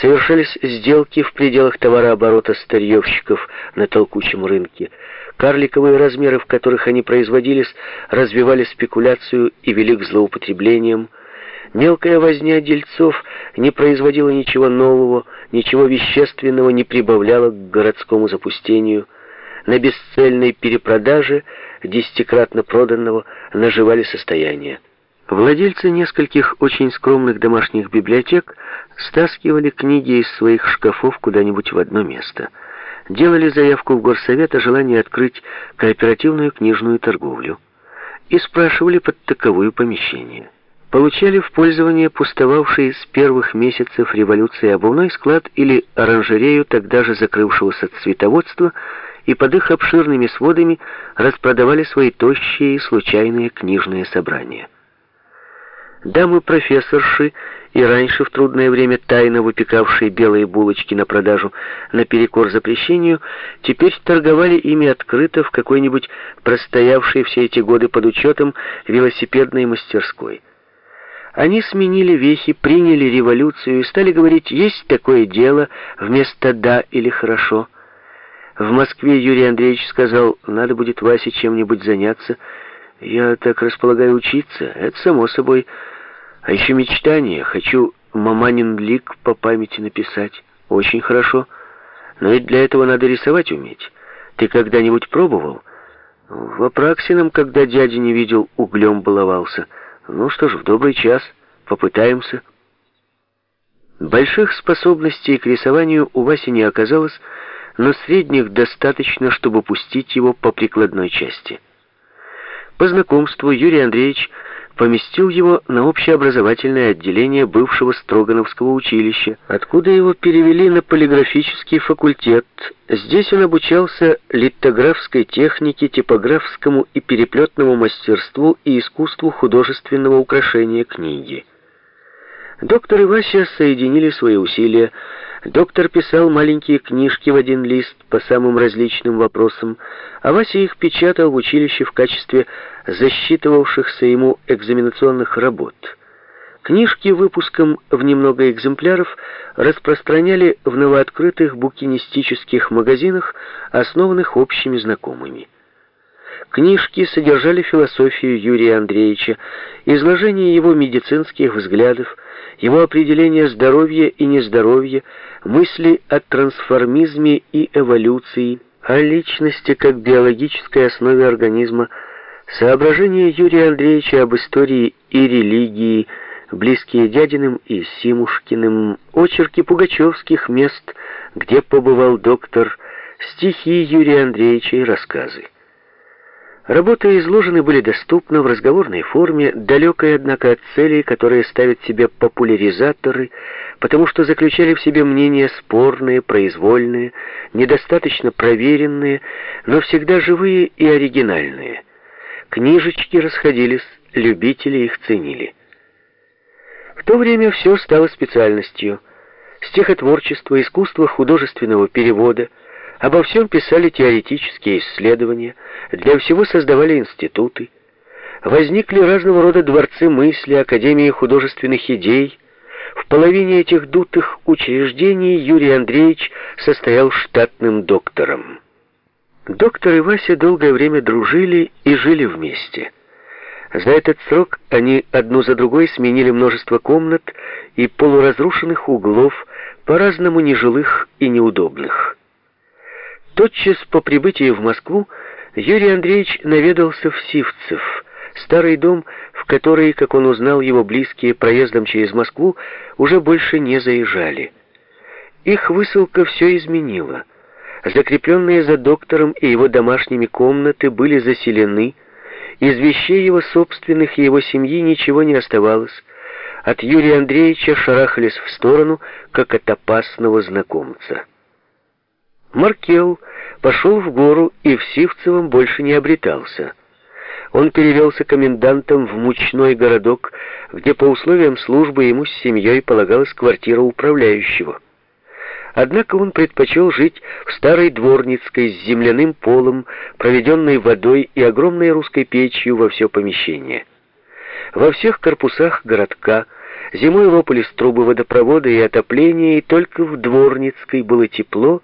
Совершались сделки в пределах товарооборота старьевщиков на толкучем рынке. Карликовые размеры, в которых они производились, развивали спекуляцию и вели к злоупотреблениям. Мелкая возня дельцов не производила ничего нового, ничего вещественного не прибавляла к городскому запустению. На бесцельной перепродаже десятикратно проданного наживали состояние. Владельцы нескольких очень скромных домашних библиотек стаскивали книги из своих шкафов куда-нибудь в одно место. Делали заявку в горсовет о желании открыть кооперативную книжную торговлю и спрашивали под таковую помещение. Получали в пользование пустовавший с первых месяцев революции обувной склад или оранжерею тогда же закрывшегося цветоводства и под их обширными сводами распродавали свои тощие и случайные книжные собрания. Дамы-профессорши и раньше в трудное время тайно выпекавшие белые булочки на продажу наперекор запрещению, теперь торговали ими открыто в какой-нибудь простоявшей все эти годы под учетом велосипедной мастерской. Они сменили вехи, приняли революцию и стали говорить «есть такое дело» вместо «да» или «хорошо». В Москве Юрий Андреевич сказал «надо будет Васе чем-нибудь заняться». Я так располагаю учиться, это само собой. А еще мечтание. Хочу маманин лик по памяти написать. Очень хорошо. Но ведь для этого надо рисовать уметь. Ты когда-нибудь пробовал? В Апраксином, когда дядя не видел, углем баловался. Ну что ж, в добрый час. Попытаемся. Больших способностей к рисованию у Васи не оказалось, но средних достаточно, чтобы пустить его по прикладной части. По знакомству Юрий Андреевич поместил его на общеобразовательное отделение бывшего Строгановского училища, откуда его перевели на полиграфический факультет. Здесь он обучался литографской технике, типографскому и переплетному мастерству и искусству художественного украшения книги. Доктор и Вася соединили свои усилия, Доктор писал маленькие книжки в один лист по самым различным вопросам, а Вася их печатал в училище в качестве засчитывавшихся ему экзаменационных работ. Книжки выпуском в немного экземпляров распространяли в новооткрытых букинистических магазинах, основанных общими знакомыми. Книжки содержали философию Юрия Андреевича, изложение его медицинских взглядов, его определение здоровья и нездоровья, мысли о трансформизме и эволюции, о личности как биологической основе организма, соображения Юрия Андреевича об истории и религии, близкие дядиным и Симушкиным, очерки пугачевских мест, где побывал доктор, стихи Юрия Андреевича и рассказы. Работы изложены были доступно в разговорной форме, далекой, однако, от целей, которые ставят себе популяризаторы, потому что заключали в себе мнения спорные, произвольные, недостаточно проверенные, но всегда живые и оригинальные. Книжечки расходились, любители их ценили. В то время все стало специальностью. Стихотворчество, искусство художественного перевода — Обо всем писали теоретические исследования, для всего создавали институты. Возникли разного рода дворцы мысли, академии художественных идей. В половине этих дутых учреждений Юрий Андреевич состоял штатным доктором. Доктор и Вася долгое время дружили и жили вместе. За этот срок они одну за другой сменили множество комнат и полуразрушенных углов, по-разному нежилых и неудобных. Тотчас по прибытии в Москву Юрий Андреевич наведался в Сивцев, старый дом, в который, как он узнал, его близкие проездом через Москву уже больше не заезжали. Их высылка все изменила. Закрепленные за доктором и его домашними комнаты были заселены, из вещей его собственных и его семьи ничего не оставалось. От Юрия Андреевича шарахались в сторону, как от опасного знакомца. Маркел пошел в гору и в Сивцевом больше не обретался. Он перевелся комендантом в мучной городок, где по условиям службы ему с семьей полагалась квартира управляющего. Однако он предпочел жить в старой дворницкой с земляным полом, проведенной водой и огромной русской печью во все помещение. Во всех корпусах городка Зимой лопались трубы водопровода и отопления, и только в Дворницкой было тепло,